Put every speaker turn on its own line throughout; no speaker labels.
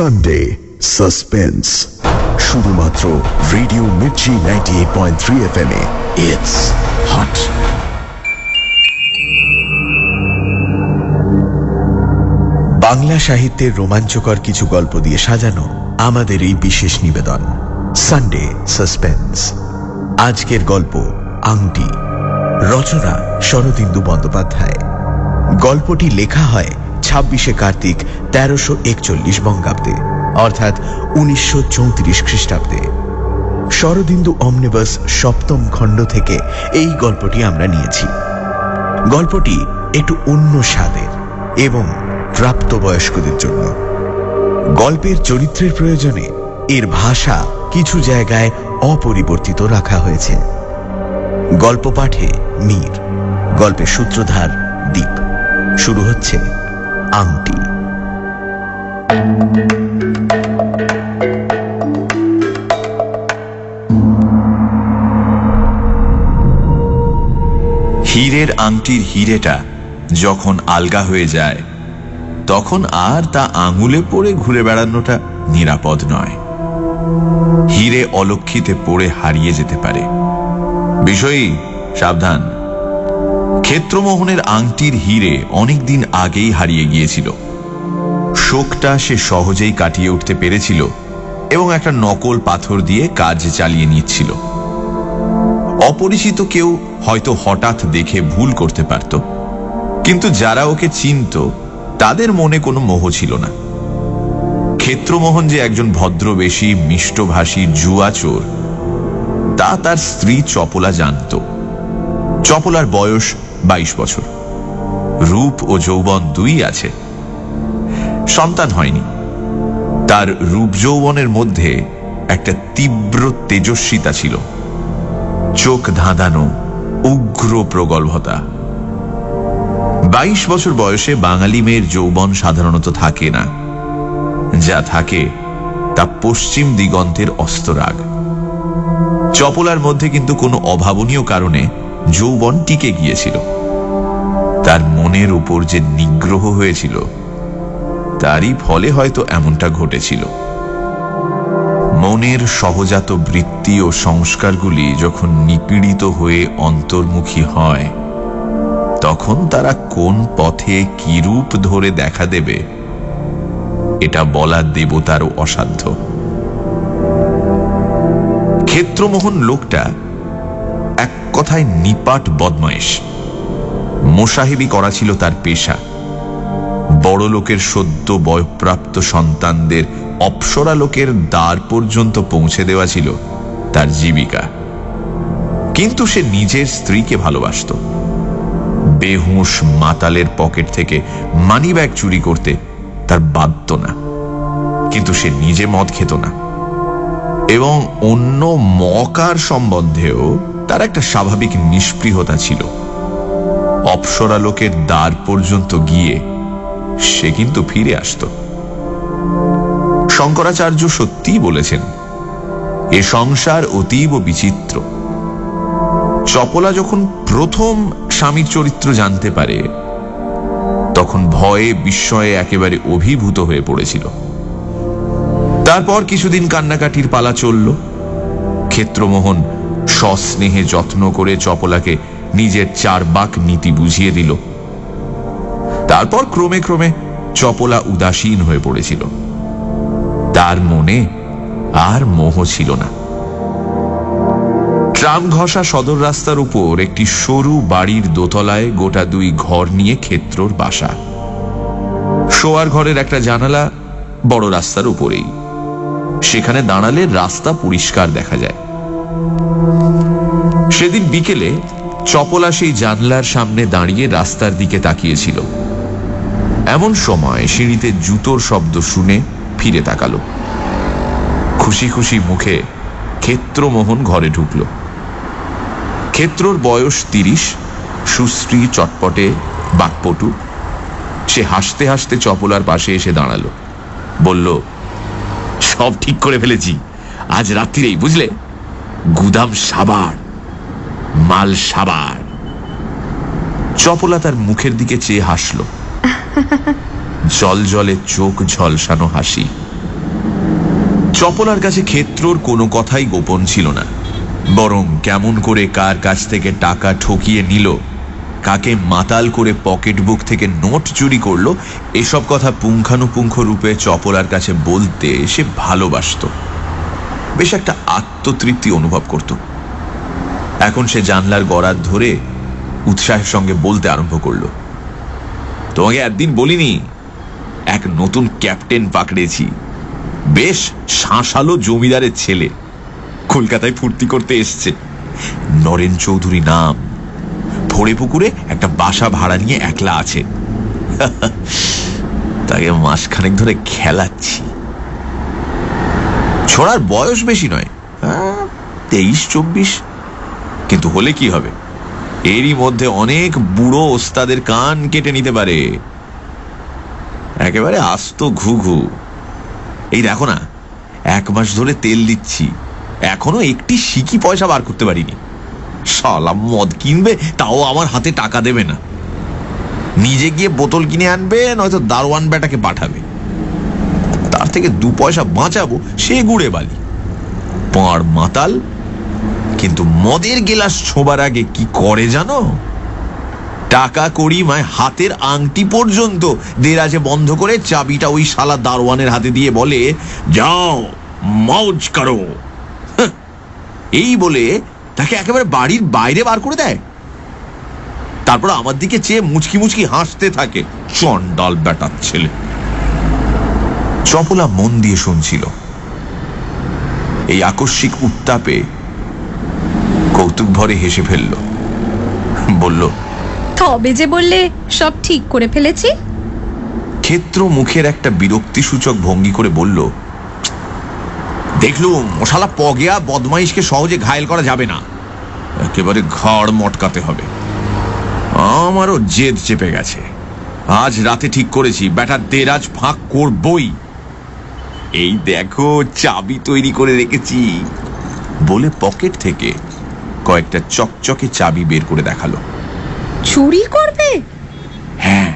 Sunday suspense শুধুমাত্র radio Mirchi ninety eight point three F M A it's hot Bangla সাহিত্যের রোমাঞ্চকর কিছু গল্প দিয়ে সাজানো আমাদের এই বিশেষ নিবেদন। সানডে সাসপেন্স আজকের গল্প আংটি। রচনা শরদিন্দু বন্দ্যোপাধ্যায়। গল্পটি লেখা হয় ছাব্বিশে কার্তিক তেরোশো একচল্লিশ বঙ্গাব্দে, অর্থাৎ উনিশশো চৌত্রিশ খ্রিস্টাব্দে। শরদিন্দু অমনিবাস সপ্তম খণ্ড থেকে এই গল্পটি আমরা নিয়েছি। গল্পটি একটু অন্য স্বাদের এবং প্রাপ্তবয়স্কদের জন্য। গল্পের চরিত্রের প্রয়োজনে এর ভাষা কিছু জায়গায় অপরিবর্তিত রাখা হয়েছে। গল্প পাঠে মীর গল্পের সূত্রধার দ্বীপ শুরু হচ্ছে আংটি।
হীরের আংটির হিরেটা যখন আলগা হয়ে যায়, তখন আর তা আঙুলে পড়ে ঘুরে বেড়ানোটা নিরাপদ নয়। হিরে অলক্ষিতে পড়ে হারিয়ে যেতে পারে। বিষয়ই সাবধান। ক্ষেত্রমোহনের আংটির হিরে অনেকদিন আগেই হারিয়ে গিয়েছিল। শোকটা সে সহজেই কাটিয়ে উঠতে পেরেছিল এবং একটা নকল পাথর দিয়ে কাজ চালিয়ে নিচ্ছিল। অপরিচিত কেউ হয়তো হঠাৎ দেখে ভুল করতে পারত, কিন্তু যারা ওকে চিনত, তাদের মনে কোনো মোহ ছিল না। ক্ষেত্রমোহন যে একজন ভদ্রবেশী, মিষ্টভাষী জুয়া চোর তা তার স্ত্রী চপলা জানত। চপলার বয়স বাইশ বছর। রূপ ও যৌবন দুই আছে। সন্তান হয়নি। তার রূপ যৌবনের মধ্যে একটা তীব্র তেজস্বিতা ছিল। চোখ ধাঁধানো উগ্র প্রগল্ভতা। বাইশ বছর বয়সে বাঙালি মেয়ের যৌবন সাধারণত থাকে না। যা থাকে তা পশ্চিম দিগন্তের অস্তরাগ চপলার মধ্যে কিন্তু কোনো অভাবনীয় কারণে যৌবন টিকে গিয়েছিল। তার মনের উপর যে নিগ্রহ হয়েছিল, তারই ফলে হয়তো এমনটা ঘটেছিল। মনের সহজাত বৃত্তি ও সংস্কারগুলি যখন নিপীড়িত হয়ে অন্তর্মুখী হয়, তখন তারা কোন পথে কিরূপ ধরে দেখা দেবে, এটা বলা দেবতারও অসাধ্য। ক্ষেত্রমোহন লোকটা কথায় নিপাট বদমাইশ। মোসাহেবি করা ছিল তার পেশা। বড় লোকের সদ্য বয়প্রাপ্ত সন্তানদের অপসরা লোকের দ্বার পর্যন্ত পৌঁছে দেওয়া ছিল তার জীবিকা। কিন্তু সে নিজের স্ত্রীকে ভালোবাসত। বেহুশ মাতালের পকেট থেকে মানি ব্যাগ চুরি করতে তার বাধ্য না। কিন্তু সে নিজে মদ খেত না। এবং অন্য মকার সম্বন্ধেও তার একটা স্বাভাবিক নিষ্পৃহতা ছিল। অপসরা লোকের দ্বার পর্যন্ত গিয়ে সে কিন্তু ফিরে আসত। শঙ্করাচার্য সত্যি বলেছেন, এ সংসার অতীব বিচিত্র। চপলা যখন প্রথম স্বামীর চরিত্র জানতে পারে, তখন ভয়ে বিস্ময়ে একেবারে অভিভূত হয়ে পড়েছিল। তারপর কিছুদিন কান্নাকাটির পালা চলল। ক্ষেত্রমোহন সস্নেহে যত্ন করে চপলাকে নিজের চার বাক নীতি বুঝিয়ে দিল। তারপর ক্রমে ক্রমে চপলা উদাসীন হয়ে পড়েছিল। তার মনে আর মোহ ছিল না। ট্রাম ঘষা সদর রাস্তার উপর একটি সরু বাড়ির দোতলায় গোটা দুই ঘর নিয়ে ক্ষেত্রর বাসা। শোয়ার ঘরের একটা জানালা বড় রাস্তার উপরেই। সেখানে দাঁড়ালে রাস্তা পরিষ্কার দেখা যায়। সেদিন বিকেলে চপলা সেই জানলার সামনে দাঁড়িয়ে রাস্তার দিকে তাকিয়েছিল। এমন সময় সিঁড়িতে জুতোর শব্দ শুনে ফিরে তাকালো। খুশি খুশি মুখে ক্ষেত্রমোহন ঘরে ঢুকল। ক্ষেত্রর বয়স তিরিশ, সুশ্রী চটপটে বাকপটু। সে হাসতে হাসতে চপলার পাশে এসে দাঁড়াল। বলল, সব ঠিক করে ফেলেছি। আজ রাত্রিরেই, বুঝলে? গুদাম সাবার, মাল সাবার। চপলা তার মুখের দিকে চেয়ে হাসল। জল জলে চোখ ঝলসানো হাসি। চপলার কাছে ক্ষেত্রর কোনো কথাই গোপন ছিল না। বরং কেমন করে কার কাছ থেকে টাকা ঠকিয়ে নিল, কাকে মাতাল করে পকেট বুক থেকে নোট চুরি করল, এসব কথা পুঙ্খানুপুঙ্খ রূপে চপলার কাছে বলতে সে ভালোবাসত। বেশ একটা আত্মতৃপ্তি অনুভব করত। এখন সে জানলার গড়ার ধরে উৎসাহের সঙ্গে বলতে আরম্ভ করল, তোমাকে একদিন বলিনি, এক নতুন ক্যাপ্টেন পাকড়েছি। বেশ শাঁসালো জমিদারের ছেলে, কলকাতায় ফুর্তি করতে এসছে। নরেন চৌধুরী নাম, ভোরে পুকুরে একটা বাসা ভাড়া নিয়ে একলা আছে। তাকে মাসখানেক ধরে খেলাচ্ছি। ছোড়ার বয়স বেশি নয়। তেইশ, চব্বিশ। কিন্তু হলে কি হবে? এরই মধ্যে অনেক বুড়ো ওস্তাদের কান কেটে নিতে পারে। একেবারে আস্ত ঘু ঘু এই দেখো না, এক মাস ধরে তেল দিচ্ছি। এখনও একটি সিকি পয়সা বার করতে পারিনি। সালাম মদ কিনবে, তাও আমার হাতে টাকা দেবে না। নিজে গিয়ে বোতল কিনে আনবে, নয়তো দারোয়ান বেটাকে পাঠাবে। থেকে দু পয়সা বাঁচাবো সে গুড়ে বালি। পাঁড় মাতাল কিন্তু মদের গেলাস ছোবার আগে কি করে জানো? টাকা করি মায় হাতের আংটি পর্যন্ত দেরাজে বন্ধ করে চাবিটা ওই শালা দারোয়ানের হাতে দিয়ে বলে যাও মৌজ করো। হাহ, এই বলে তাকে একেবারে বাড়ির বাইরে বার করে দেয়। তারপর আমার দিকে চেয়ে মুচকি মুচকি হাসতে থাকে চন্ডাল বেটার ছেলে। চপলা মন দিয়ে শুনছিল। এই আকস্মিক উত্তাপে কৌতুক ভরে হেসে ফেলল। বলল
তবে যে বললে সব ঠিক করে ফেলেছি?
ক্ষেত্র মুখের একটা বিরক্তিসূচক ভঙ্গি করে বলল দেখলুম মশালা পগেয়া বদমাইশকে সহজে ঘায়েল করা যাবে না। একেবারে ঘাড় মটকাতে হবে। আমারও জেদ চেপে গেছে। আজ রাতে ঠিক করেছি। বেটা দেরাজ ফাঁক করবই। এই দেখো চাবি তৈরি করে রেখেছি। বলে পকেট থেকে কয়েকটা চকচকে চাবি বের করে দেখাল।
চুরি করবে?
হ্যাঁ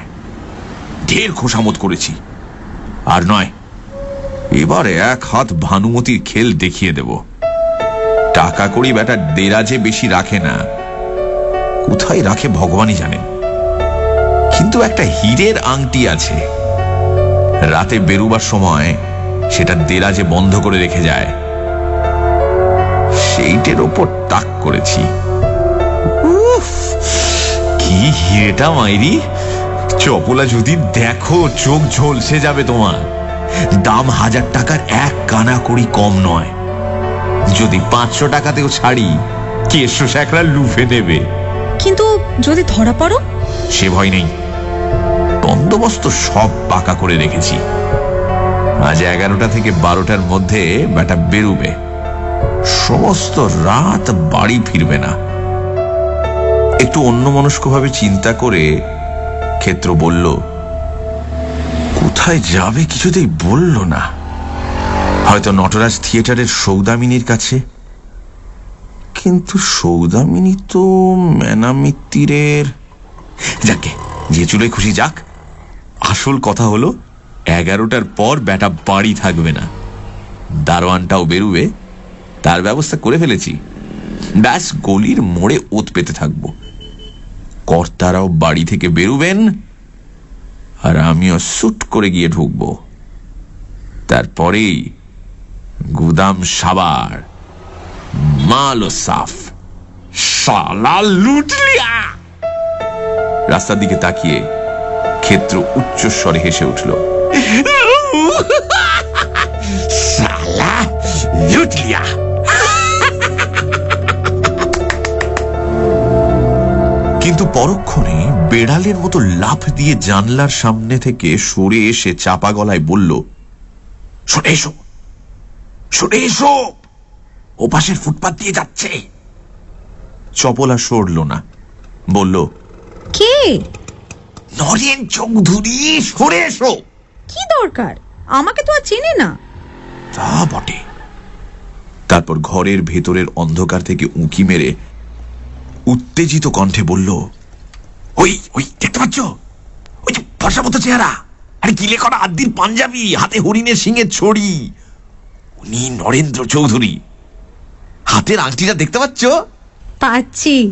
ঢের খোসামত করেছি। আর নয় এবার এক হাত ভানুমতির খেল দেখিয়ে দেব। টাকা করি বেটা দেরাজে বেশি রাখে না কোথায় রাখে ভগবানই জানেন কিন্তু একটা হীরের আংটি আছে। রাতে বেরুবার সময় সেটা দেরাজে বন্ধ করে রেখে যায়। সেইটের ওপর তাক করেছি। কি হিরেটা মাইরি। চপলা যদি দেখো চোখ ঝলসে যাবে তোমার। দাম হাজার টাকার এক কানা করি কম নয়। যদি পাঁচশো টাকাতেও ছাড়ি কেশো স্যাকরা লুফে নেবে
কিন্তু যদি ধরা পড়ো?
সে ভয় নেই। বন্দোবস্ত সব পাকা করে রেখেছি। আজ এগারোটা থেকে বারোটার মধ্যে বেটা বেরুবে। সমস্ত রাত বাড়ি ফিরবে না। একটু অন্যমনস্কভাবে চিন্তা করে ক্ষেত্র বলল, কোথায় যাবে কিছুতেই বলল না। হয়তো নটরাজ থিয়েটারের সৌদামিনীর কাছে। কিন্তু সৌদামিনী তো ম্যানামিত্তিরের যাকে, যে চুলে খুশি যাক। আসল কথা হলো এগারোটার পর বেটা বাড়ি থাকবে না। দারোয়ানটাও বেরুবে, তার ব্যবস্থা করে ফেলেছি। ব্যাস, গলির মোড়ে ওত পেতে থাকব। কর্তারাও বাড়ি থেকে বেরুবেন আর আমিও সুট করে গিয়ে ঢুকবো। তারপরেই গুদাম সাবার, মালো সাফ, শালা লুটলিয়া! রাস্তার দিকে তাকিয়ে ক্ষেত্র উচ্চস্বরে হেসে উঠল। লুটলিয়া কিন্তু পরক্ষণে বেড়ালের মতো লাফ দিয়ে জানলার সামনে থেকে সরে এসে চাপা গলায় বলল সরে এসো সরে এসো। ওপাশের ফুটপাত দিয়ে যাচ্ছে। চপলা সরল না বলল
কে?
নরেন চৌধুরী সরে এসো।
কি দরকার? আমাকে তো আর চেনে না।
তা বটে। তারপর ঘরের ভেতরের অন্ধকার থেকে উঁকি মেরে উত্তেজিত কণ্ঠে বলল ওই ওই দেখতে পাচ্ছ? ওই যে ফর্সা মতো চেহারা। আরে গিলে করা আদ্দির পাঞ্জাবি হাতে হরিণের সিংহের ছড়ি। উনি নরেন্দ্র চৌধুরী। হাতের আংটিটা দেখতে পাচ্ছ?
পাচ্ছি।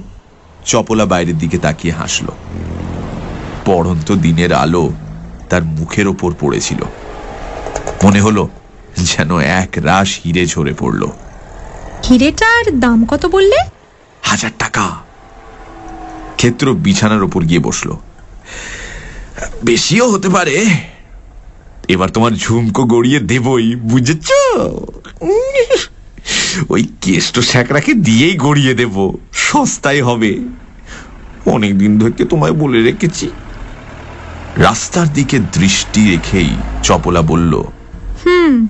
চপলা বাইরের দিকে তাকিয়ে হাসল। পড়ন্ত দিনের আলো তার মুখের ওপর পড়েছিল। মনে হলো যেন এক রাশ হিরে ঝরে পড়ল।
হিরেটার দাম কত বললে?
হাজার টাকা। ক্ষেত্র বিছানার ওপর গিয়ে বসল। বেশিও হতে পারে। এবার তোমার ঝুমকো গড়িয়ে দেবই বুঝেছ? ওই কেষ্ট স্যাকরাকে দিয়েই গড়িয়ে দেব। সস্তায় হবে। অনেকদিন ধরে তোমায় বলে রেখেছি। রাস্তার দিকে দৃষ্টি রেখেই চপলা বলল
হুম।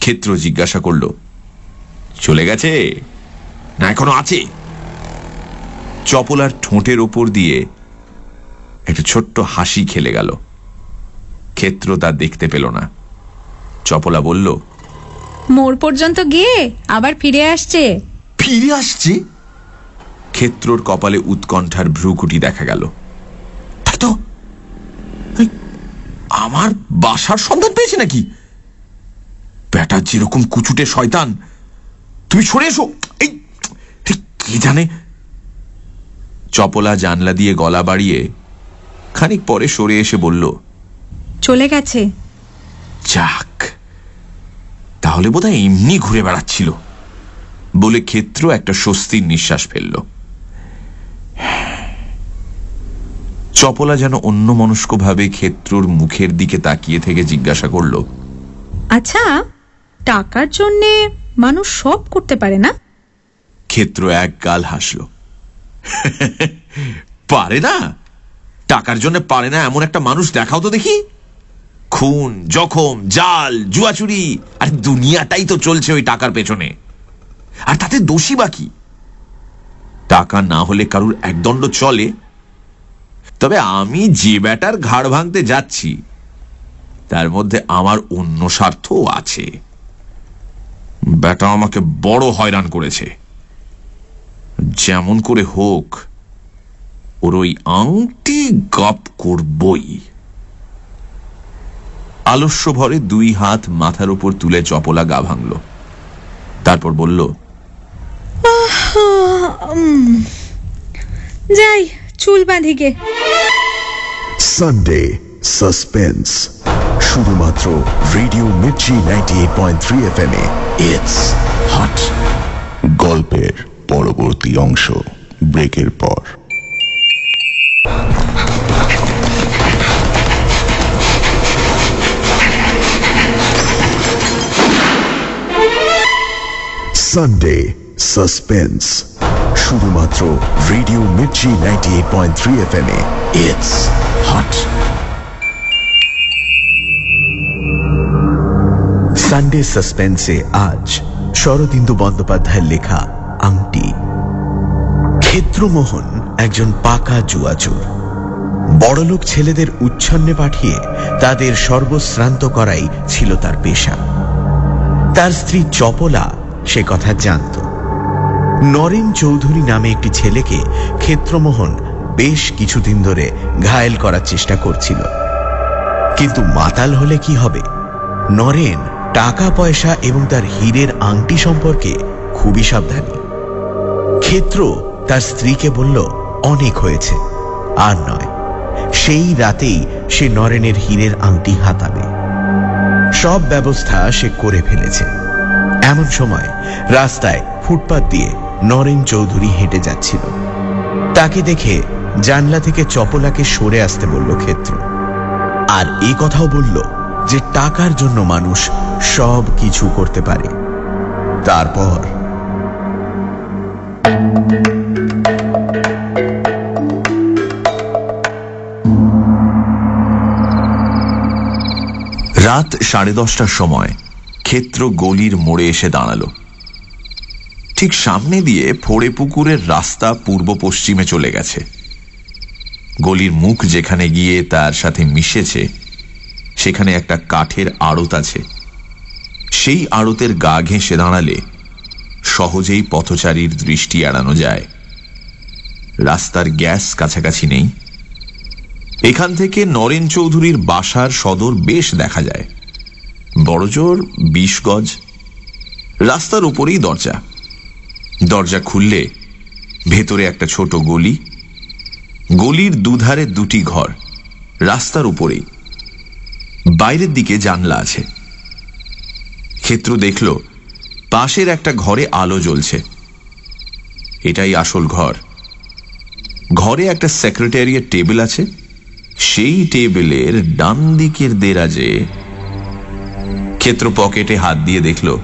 ক্ষেত্র জিজ্ঞাসা করল চলে গেছে? না এখনও আছে। চপলার ঠোঁটের ওপর দিয়ে একটা ছোট্ট হাসি খেলে গেল। ক্ষেত্র তা দেখতে পেল না। চপলা বলল
মোর পর্যন্ত গিয়ে আবার ফিরে আসছে।
ফিরে আসছে? ক্ষেত্রর কপালে উৎকণ্ঠার ভ্রুকুটি দেখা গেল। তাই তো আমার বাসার সন্ধান পেয়েছে নাকি? ব্যাটার যেরকম কুচুটে শয়তান। তুমি সরে এসো। এই ঠিক কি জানে? চপলা জানলা দিয়ে গলা বাড়িয়ে খানিক পরে সরে এসে বলল
চলে গেছে।
যাক তাহলে বোধহয় এমনি ঘুরে বেড়াচ্ছিল বলে ক্ষেত্র একটা স্বস্তির নিঃশ্বাস ফেলল। চপলা যেন অন্য ভাবে ক্ষেত্রর মুখের দিকে তাকিয়ে থেকে জিজ্ঞাসা করল
আচ্ছা টাকার জন্যে মানুষ সব করতে পারে না?
ক্ষেত্র এক গাল হাসল পারে না? টাকার জন্য পারে না এমন একটা মানুষ দেখাও তো দেখি। খুন জখম জাল জুয়াচুরি আর দুনিয়াটাই তো চলছে ওই টাকার পেছনে। আর তাতে দোষী বাকি টাকা না হলে কারুর একদণ্ড চলে তবে আমি যে ব্যাটার ঘাড় ভাঙতে যাচ্ছি, তার মধ্যে আমার অন্য স্বার্থও আছে। ব্যাটা আমাকে বড় হয়রান করেছে। যেমন করে হোক, ওর ওই আংটি গপ করবই। আলস্য ভরে দুই হাত মাথার উপর তুলে চপলা গা ভাঙল। তারপর বলল
যাই চুল বাঁধিকে
সানডে সাসপেন্স শুধুমাত্র radio Mirchi ninety eight point three F M it's hot
গল্পের পরবর্তী অংশ। ব্রেকের পর।
সানডে সাসপেন্স শুধুমাত্র radio Mirchi ninety eight point three F M it's hot Sunday সাসপেন্সে আজ শরদিন্দু বন্দ্যোপাধ্যায়ের লেখা আংটি। ক্ষেত্রমোহন একজন পাকা জুয়াচোর। বড়লোক ছেলেদের উচ্ছন্নে পাঠিয়ে তাদের সর্বশ্রান্ত করাই ছিল তার পেশা। তার স্ত্রী চপলা সে কথা জানত। নরেন চৌধুরী নামে একটি ছেলেকে ক্ষেত্রমোহন বেশ কিছুদিন ধরে ঘায়েল করার চেষ্টা করছিল। কিন্তু মাতাল হলে কি হবে? নরেন টাকা, পয়সা এবং তার হীরের আংটি সম্পর্কে খুবই সাবধানী। ক্ষেত্র তার স্ত্রীকে বলল, অনেক হয়েছে, আর নয়। সেই রাতেই সে নরেনের হীরের আংটি হাতাবে। সব ব্যবস্থা সে করে ফেলেছে। এমন সময় রাস্তায় ফুটপাত দিয়ে নরেন চৌধুরী হেঁটে যাচ্ছিল। তাকে দেখে জানলা থেকে চপলাকে সরে আসতে বলল ক্ষেত্র। আর এই কথাও বলল যে টাকার জন্য মানুষ সব কিছু করতে পারে। তারপর
রাত সাড়ে দশটার সময় ক্ষেত্র গলির মোড়ে এসে দাঁড়াল। ঠিক সামনে দিয়ে ফোড়ে পুকুরের রাস্তা পূর্ব পশ্চিমে চলে গেছে। গলির মুখ যেখানে গিয়ে তার সাথে মিশেছে, সেখানে একটা কাঠের আড়ত আছে। সেই আড়তের গা ঘেঁষে দাঁড়ালে সহজেই পথচারীর দৃষ্টি এড়ানো যায়। রাস্তার গ্যাস কাছাকাছি নেই। এখান থেকে নরেন চৌধুরীর বাসার সদর বেশ দেখা যায়। বড়জোর বিশ গজ রাস্তার উপরেই দরজা। দরজা খুললে ভেতরে একটা ছোট গলি। গলির দুধারে দুটি ঘর। রাস্তার উপরেই বাইরের দিকে জানলা আছে। ক্ষেত্র দেখল, পাশের একটা ঘরে আলো জ্বলছে। এটাই আসল ঘর। ঘরে একটা সেক্রেটারিয়েট টেবিল আছে। সেই টেবিলের ডান দিকের দেরাজে ক্ষেত্র পকেটে হাত দিয়ে দেখল,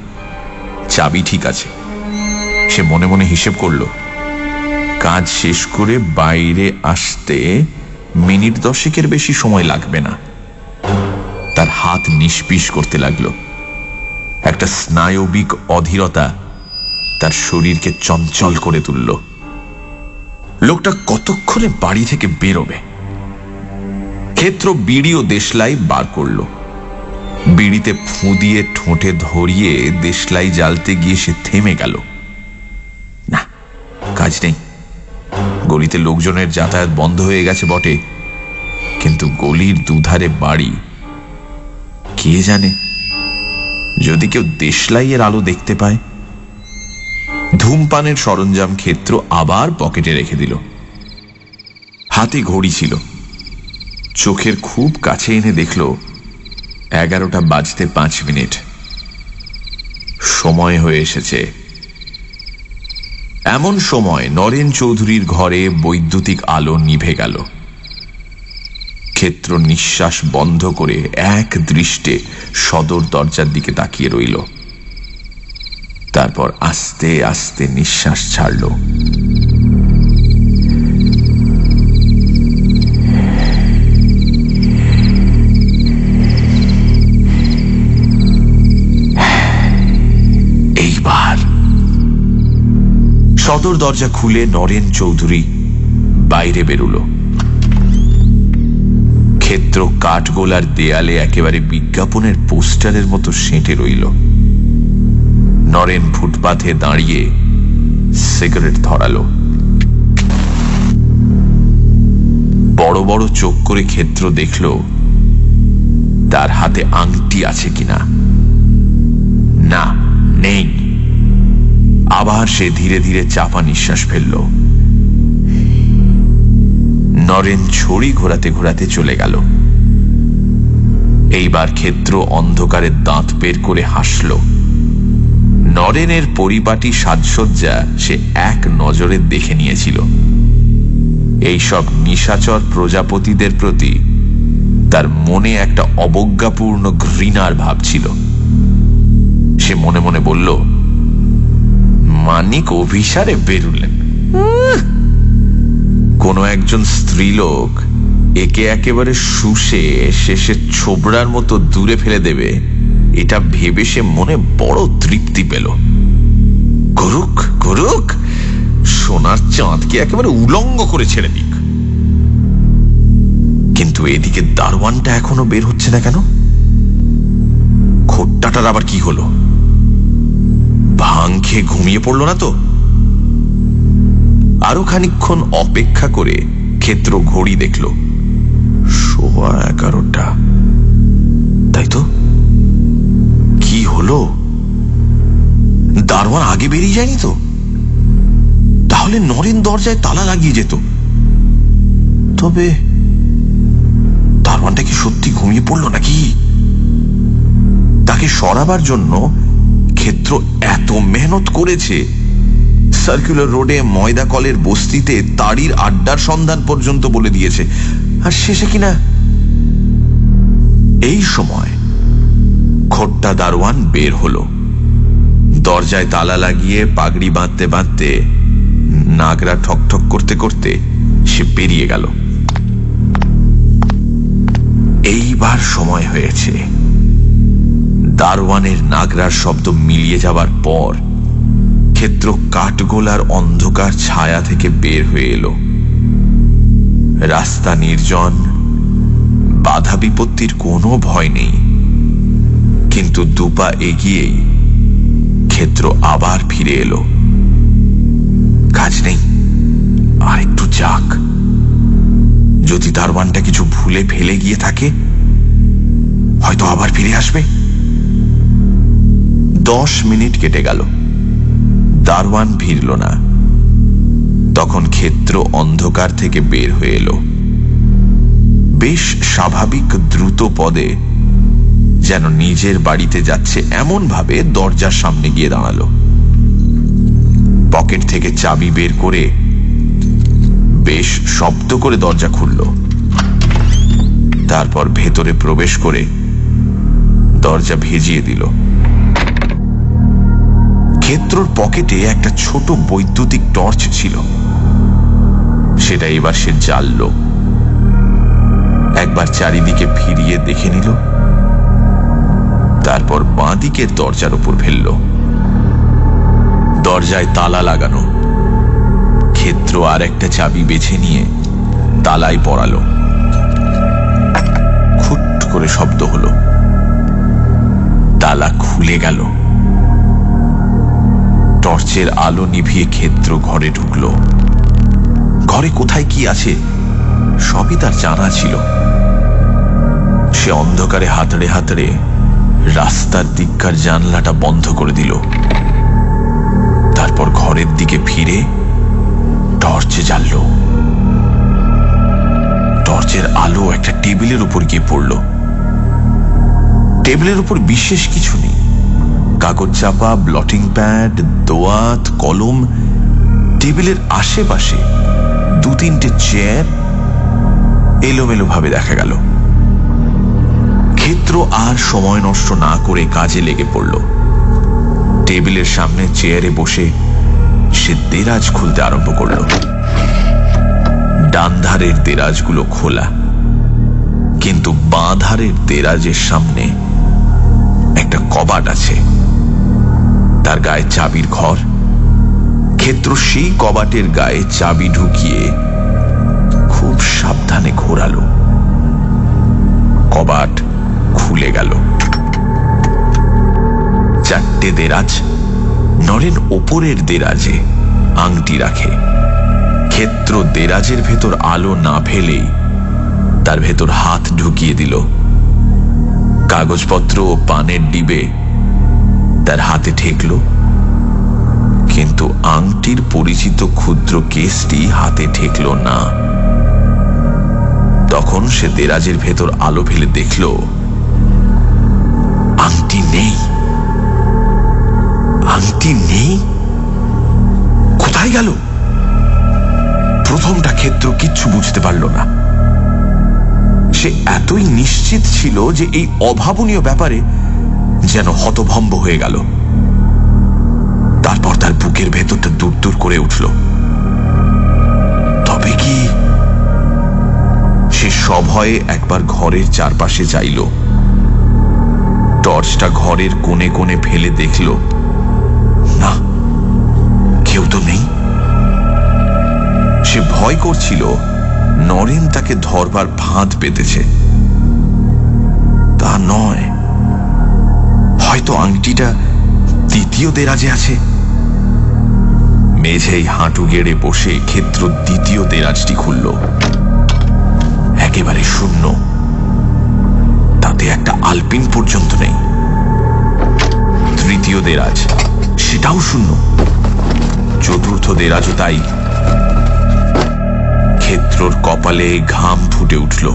চাবি ঠিক আছে। সে মনে মনে হিসেব করল, কাজ শেষ করে বাইরে আসতে মিনিট দশেকের বেশি সময় লাগবে না। তার হাত নিষ্পিস করতে লাগল। একটা স্নায়বিক অধীরতা তার শরীরকে চঞ্চল করে তুলল। লোকটা কতক্ষণে বাড়ি থেকে বেরোবে? ক্ষেত্র বিড়ি ও দেশলাই বার করল। বিড়িতে ফু দিয়ে ঠোঁটে ধরিয়ে দেশলাই জ্বালতে গিয়ে সে থেমে গেল। কাজ নেই গলিতে লোকজনের যাতায়াত বন্ধ হয়ে গেছে বটে, কিন্তু গলির দুধারে বাড়ি, কে জানে? যদি কেউ দেশলাইয়ের আলো দেখতে পায়, ধূমপানের সরঞ্জাম ক্ষেত্র আবার পকেটে রেখে দিল। হাতে ঘড়ি ছিল। চোখের খুব কাছে এনে দেখল, এগারোটা বাজতে পাঁচ মিনিট। সময় হয়ে এসেছে। এমন সময় নরেন চৌধুরীর ঘরে বৈদ্যুতিক আলো নিভে গেল। ক্ষেত্র নিঃশ্বাস বন্ধ করে এক দৃষ্টে সদর দরজার দিকে তাকিয়ে রইল। তারপর আস্তে আস্তে নিঃশ্বাস ছাড়ল। সদর দরজা খুলে নরেন চৌধুরী বাইরে বেরুল। ক্ষেত্র কাঠগোলার দেয়ালে একেবারে বিজ্ঞাপনের পোস্টারের মতো সেঁটে রইল। নরেন ফুটপাথে দাঁড়িয়ে সিগারেট ধরালো। বড় বড় চোখ করে ক্ষেত্র দেখল, তার হাতে আংটি আছে কিনা? না, নেই। আবার সে ধীরে ধীরে চাপা নিঃশ্বাস ফেলল। নরেন ছড়ি ঘোরাতে ঘোরাতে চলে গেল। এইবার ক্ষেত্র অন্ধকারের দাঁত বের করে হাসল। নরেনের পরিপাটি সাজসজ্জা সে এক নজরে দেখে নিয়েছিল। এইসব নিশাচর প্রজাপতিদের প্রতি তার মনে একটা অবজ্ঞাপূর্ণ ঘৃণার ভাব ছিল। সে মনে মনে বলল মানিক অভিসারে বেরুলেন। কোনো একজন স্ত্রীলোক একে একেবারে শুষে শেষে ছোবড়ার মতো দূরে ফেলে দেবে এটা ভেবে সে মনে বড় তৃপ্তি পেল। করুক করুক সোনার চাঁদকে একেবারে উলঙ্গ করে ছেড়ে দিক। কিন্তু এদিকে দারওয়ানটা এখনও বের হচ্ছে না কেন? খোট্টাটার আবার কি হলো? ভাং খেয়ে ঘুমিয়ে পড়ল না তো? আরও খানিক্ষণ অপেক্ষা করে ক্ষেত্র ঘড়ি দেখল। সোয়া এগারোটা। তাই তো? কি হলো? দারোয়ান আগে বেরিয়ে যায়নি তো? তাহলে নরেন দরজায় তালা লাগিয়ে যেত। তবে দারোয়ানটা কি সত্যি ঘুমিয়ে পড়ল নাকি? তাকে সরাবার জন্য ক্ষেত্র এত মেহনত করেছে? সার্কুলার রোডে ময়দা কলের বস্তিতে তাড়ির আড্ডার সন্ধান পর্যন্ত বলে দিয়েছে। আর শেষে কিনা? এই সময় খোট্টা দারোয়ান বের হলো। দরজায় তালা লাগিয়ে পাগড়ি বাঁধতে বাঁধতে নাগরা ঠকঠক করতে করতে সে বেরিয়ে গেল। এইবার সময় হয়েছে। দারওয়ানের নাগরার শব্দ মিলিয়ে যাবার পর ক্ষেত্র কাঠগোলার অন্ধকার ছায়া থেকে বের হয়ে এলো। রাস্তা নির্জন, বাধা বিপত্তির কোনো ভয় নেই। কিন্তু দুপা এগিয়েই ক্ষেত্র আবার ফিরে এলো। কাজ নেই আর একটু যাক। যদি দারওয়ানটা কিছু ভুলে ফেলে গিয়ে থাকে, হয়তো আবার ফিরে আসবে। দশ মিনিট কেটে গেল। দারওয়ান ভিড়ল না। তখন ক্ষেত্র অন্ধকার থেকে বের হয়ে এলো। বেশ স্বাভাবিক দ্রুত পদে যেন নিজের বাড়িতে যাচ্ছে এমন ভাবে দরজার সামনে গিয়ে দাঁড়াল। পকেট থেকে চাবি বের করে বেশ শব্দ করে দরজা খুলল। তারপর ভেতরে প্রবেশ করে দরজা ভেজিয়ে দিল। ক্ষেত্রর পকেটে একটা ছোট বৈদ্যুতিক টর্চ ছিল। সেটা এবার সে জ্বালল একবার চারিদিকে ফিরিয়ে দেখে নিল। তারপর বাঁ দিকের দরজার উপর ফেলল। দরজায় তালা লাগানো। ক্ষেত্র আর একটা চাবি বেছে নিয়ে তালায় পড়ালো। খুট করে শব্দ হলো। তালা খুলে গেল। টর্চের আলো নিভিয়ে ক্ষেত্র ঘরে ঢুকল। ঘরে কোথায় কি আছে, সবই তার জানা ছিল। সে অন্ধকারে হাতড়ে হাতড়ে রাস্তার দিককার জানলাটা বন্ধ করে দিল। তারপর ঘরের দিকে ফিরে টর্চে জ্বালল। টর্চের আলো একটা টেবিলের উপর গিয়ে পড়ল। টেবিলের উপর বিশেষ কিছু নেই। কাগজ চাপা ব্লটিং প্যাড দোয়াত, কলম, টেবিলের আশেপাশে দু তিনটে চেয়ার এলোমেলো ভাবে দেখা গেল। ক্ষেত্র আর সময় নষ্ট না করে কাজে লেগে পড়ল। টেবিলের সামনে চেয়ারে বসে সে দেরাজ খুলতে আরম্ভ করল। ডান ধারের দেরাজগুলো খোলা, কিন্তু বাঁ ধারের দেরাজের সামনে একটা কবাট আছে। তার গায়ে চাবির ঘর ক্ষেত্র সেই কবাটের গায়ে চাবি ঢুকিয়ে খুব সাবধানে ঘোরালো। কবাট খুলে গেল। চারটে দেরাজ, নরেন ওপরের দেরাজে আংটি রাখে। ক্ষেত্র দেরাজের ভেতর আলো না ফেলেই তার ভেতর হাত ঢুকিয়ে দিল। কাগজপত্র ও পানের ডিবে তার হাতে ঠেকল। কিন্তু আংটির পরিচিত ক্ষুদ্র কেসটি হাতে ঠেকল না। তখন সে দেরাজের ভেতর আলো ফেলে দেখল, আংটি নেই। আংটি নেই? কোথায় গেল? প্রথমটা ক্ষেত্র কিচ্ছু বুঝতে পারল না। সে এতই নিশ্চিত ছিল যে এই অভাবনীয় ব্যাপারে যেন হতভম্ব হয়ে গেল। তারপর তার বুকের ভেতরটা দূর দূর করে উঠল। তবে কি সে সভয়ে একবার ঘরের চারপাশে চাইল টর্চটা ঘরের কোণে কোণে ফেলে দেখল, না, কেউ তো নেই। সে ভয় করছিল, নরেন তাকে ধরবার ফাঁদ পেতেছে। তা নয় হয়তো আংটিটা দ্বিতীয় দেরাজে আছে। মেঝেই হাঁটু গেড়ে বসে ক্ষেত্র দ্বিতীয় দেরাজটি খুলল। একেবারে শূন্য। তাতে একটা আলপিন পর্যন্ত নেই। তৃতীয় দেরাজ সেটাও শূন্য। চতুর্থ দেরাজও তাই। ক্ষেত্রর কপালে ঘাম ফুটে উঠল।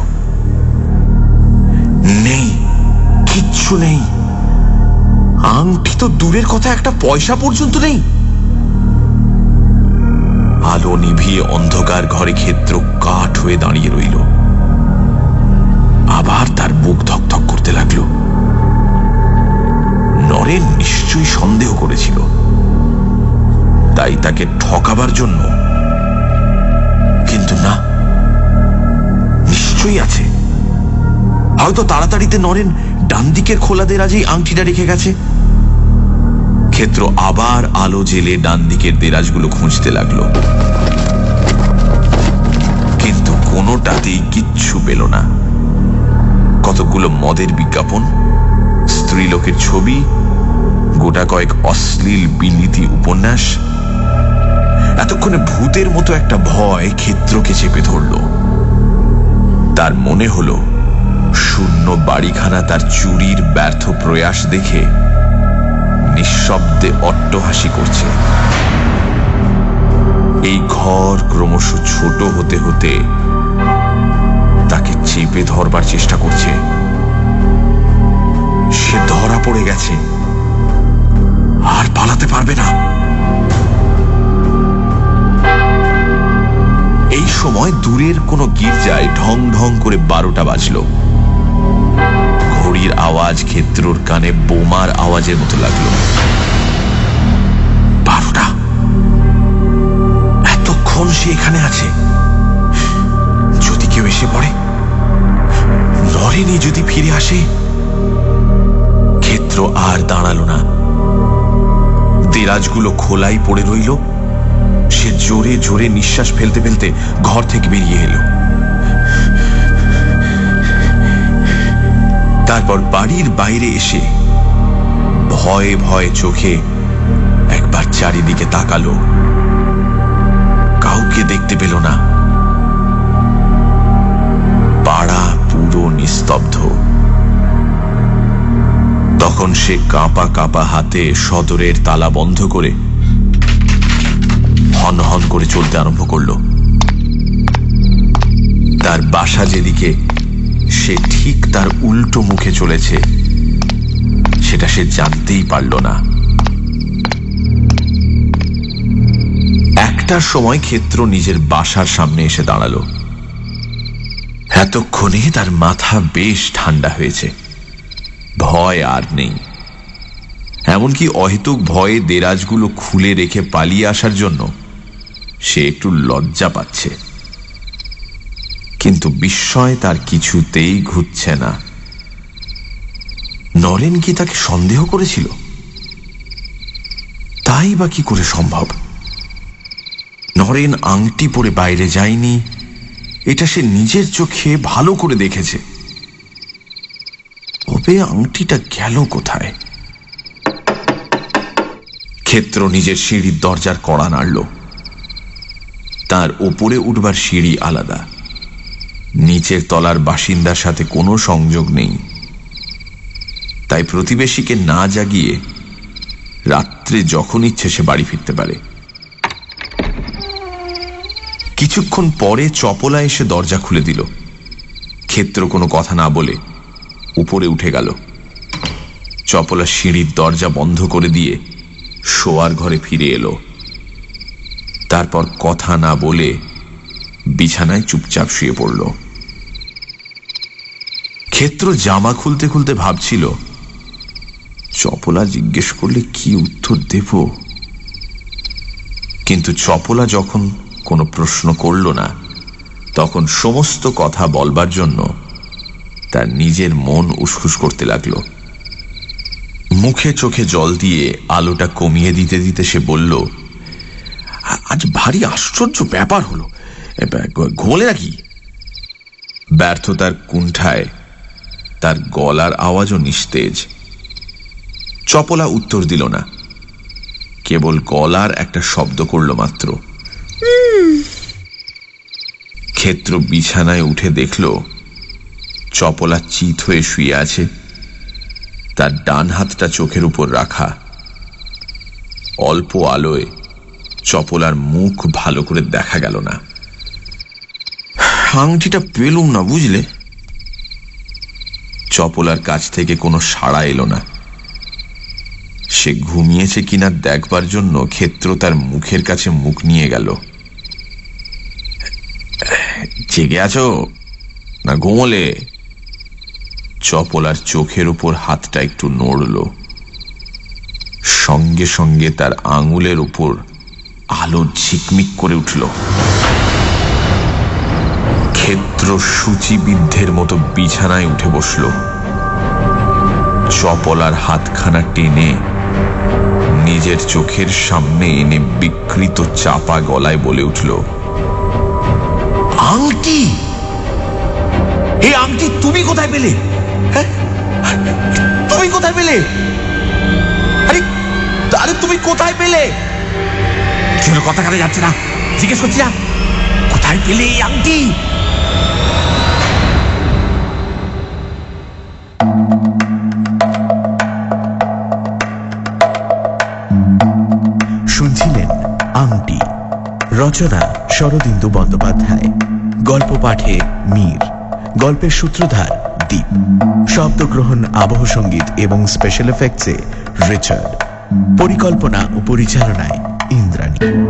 নেই, কিচ্ছু নেই। আংটি তো দূরের কথা, একটা পয়সা পর্যন্ত নেই। আলো নিভিয়ে অন্ধকার ঘরে ক্ষেত্র কাঠ হয়ে দাঁড়িয়ে রইল। আবার তার বুক ধকধক করতে লাগল। নরেন নিশ্চয়ই সন্দেহ করেছিল। তাই তাকে ঠকাবার জন্য। কিন্তু না, নিশ্চয়ই আছে। হয়তো তাড়াতাড়িতে নরেন ডান দিকের খোলাদের দেরাজেই আংটিটা রেখে গেছে। ক্ষেত্র আবার আলো জেলে ডান দিকের দেরাজগুলো খুঁজতে লাগল। কিন্তু কোনোটাতেই কিচ্ছু পেল না। কতগুলো মদের বিজ্ঞাপন, স্ত্রীলোকের ছবি, গোটা কয়েক অশ্লীল বিলিতি উপন্যাস, এতক্ষণে ভূতের মতো একটা ভয় ক্ষেত্রকে চেপে ধরল। তার মনে হলো, শূন্য বাড়িখানা তার চুরির ব্যর্থ প্রয়াস দেখে নিঃশব্দে অট্টহাসি করছে। এই ঘর ক্রমশ ছোট হতে হতে তাকে চেপে ধরবার চেষ্টা করছে। সে ধরা পড়ে গেছে। আর পালাতে পারবে না। এই সময় দূরের কোনো গির্জায় ঢং ঢং করে বারোটা বাজল। ঘড়ির আওয়াজ ক্ষেত্রর কানে বোমার আওয়াজের মতো লাগল। বারোটা। এতক্ষণ সে এখানে আছে। যদি কেউ এসে পড়ে নরেনি যদি ফিরে আসে, ক্ষেত্র আর দাঁড়াল না। দেরাজগুলো খোলাই পড়ে রইল। সে জোরে জোরে নিঃশ্বাস ফেলতে ফেলতে ঘর থেকে বেরিয়ে এলো। তারপর বাড়ির বাইরে এসে ভয়ে ভয়ে চোখে একবার চারিদিকে তাকালো। কাউকে দেখতে পেল না। পাড়া পুরো নিস্তব্ধ। তখন সে কাঁপা কাঁপা হাতে সদরের তালা বন্ধ করে হন হন করে চলতে আরম্ভ করল। তার বাসা যেদিকে সে ঠিক তার উল্টো মুখে চলেছে। সেটা সে জানতেই পারল না। একটার সময় ক্ষেত্র নিজের বাসার সামনে এসে দাঁড়াল। এতক্ষণে তার মাথা বেশ ঠান্ডা হয়েছে। ভয় আর নেই। এমনকি অহেতুক ভয়ে দেরাজগুলো খুলে রেখে পালিয়ে আসার জন্য সে একটু লজ্জা পাচ্ছে। কিন্তু বিস্ময় তার কিছুতেই ঘুরছে না। নরেন কি তাকে সন্দেহ করেছিল? তাই বা কি করে সম্ভব? নরেন আংটি পরে বাইরে যায়নি, এটা সে নিজের চোখে ভালো করে দেখেছে। তবে আংটিটা গেল কোথায়? ক্ষেত্র নিজের সিঁড়ির দরজার কড়া নাড়ল। তার ওপরে উঠবার সিঁড়ি আলাদা। নিচের তলার বাসিন্দার সাথে কোনো সংযোগ নেই। তাই প্রতিবেশীকে না জাগিয়ে রাত্রে যখন ইচ্ছে সে বাড়ি ফিরতে পারে। কিছুক্ষণ পরে চপলা এসে দরজা খুলে দিল। ক্ষেত্র কোনো কথা না বলে উপরে উঠে গেল। চপলা সিঁড়ির দরজা বন্ধ করে দিয়ে শোয়ার ঘরে ফিরে এলো। তারপর কথা না বলে বিছানায় চুপচাপ শুয়ে পড়ল। ক্ষেত্র জামা খুলতে খুলতে ভাবছিল, চপলা জিজ্ঞেস করলে কি উত্তর দেব? কিন্তু চপলা যখন কোনো প্রশ্ন করল না, তখন সমস্ত কথা বলবার জন্য তার নিজের মন উসখুস করতে লাগল। মুখে চোখে জল দিয়ে আলোটা কমিয়ে দিতে দিতে সে বলল আজ ভারী আশ্চর্য ব্যাপার হলো। ঘুমলে নাকি? ব্যর্থতার কুণ্ঠায় তার গলার আওয়াজও নিস্তেজ। চপলা উত্তর দিল না। কেবল গলার একটা শব্দ করল মাত্র। ক্ষেত্র বিছানায় উঠে দেখল চপলা চিত হয়ে শুয়ে আছে। তার ডান হাতটা চোখের উপর রাখা। অল্প আলোয় চপলার মুখ ভালো করে দেখা গেল না। আংটিটা পেলুম না, বুঝলে? চপলার কাছ থেকে কোনো সাড়া এলো না। সে ঘুমিয়েছে কিনা দেখবার জন্য ক্ষেত্র তার মুখের কাছে মুখ নিয়ে গেল। জেগে আছো? না ঘুমলে? চপলার চোখের উপর হাতটা একটু নড়ল। সঙ্গে সঙ্গে তার আঙুলের উপর আলো ঝিকমিক করে উঠল। ক্ষেত্র সূচিবিদ্ধের মতো বিছানায় উঠে বসল। চপলার হাতখানা টেনে নিজের চোখের সামনে এনে বিকৃত চাপা গলায় বলে উঠল, আংটি! এই আংটি, তুমি কোথায় পেলে? হ্যাঁ? তুমি কোথায় পেলে? আরে তুমি কোথায় পেলে? কথা কানে যাচ্ছে না। জিজ্ঞেস করছি না, কোথায় পেলে এই আংটি?
রচনা শরদিন্দু বন্দ্যোপাধ্যায়। গল্প পাঠে মীর। গল্পের সূত্রধার দ্বীপ শব্দগ্রহণ, আবহ সংগীত এবং স্পেশাল এফেক্টসে রিচার্ড। পরিকল্পনা ও পরিচালনায় ইন্দ্রাণী।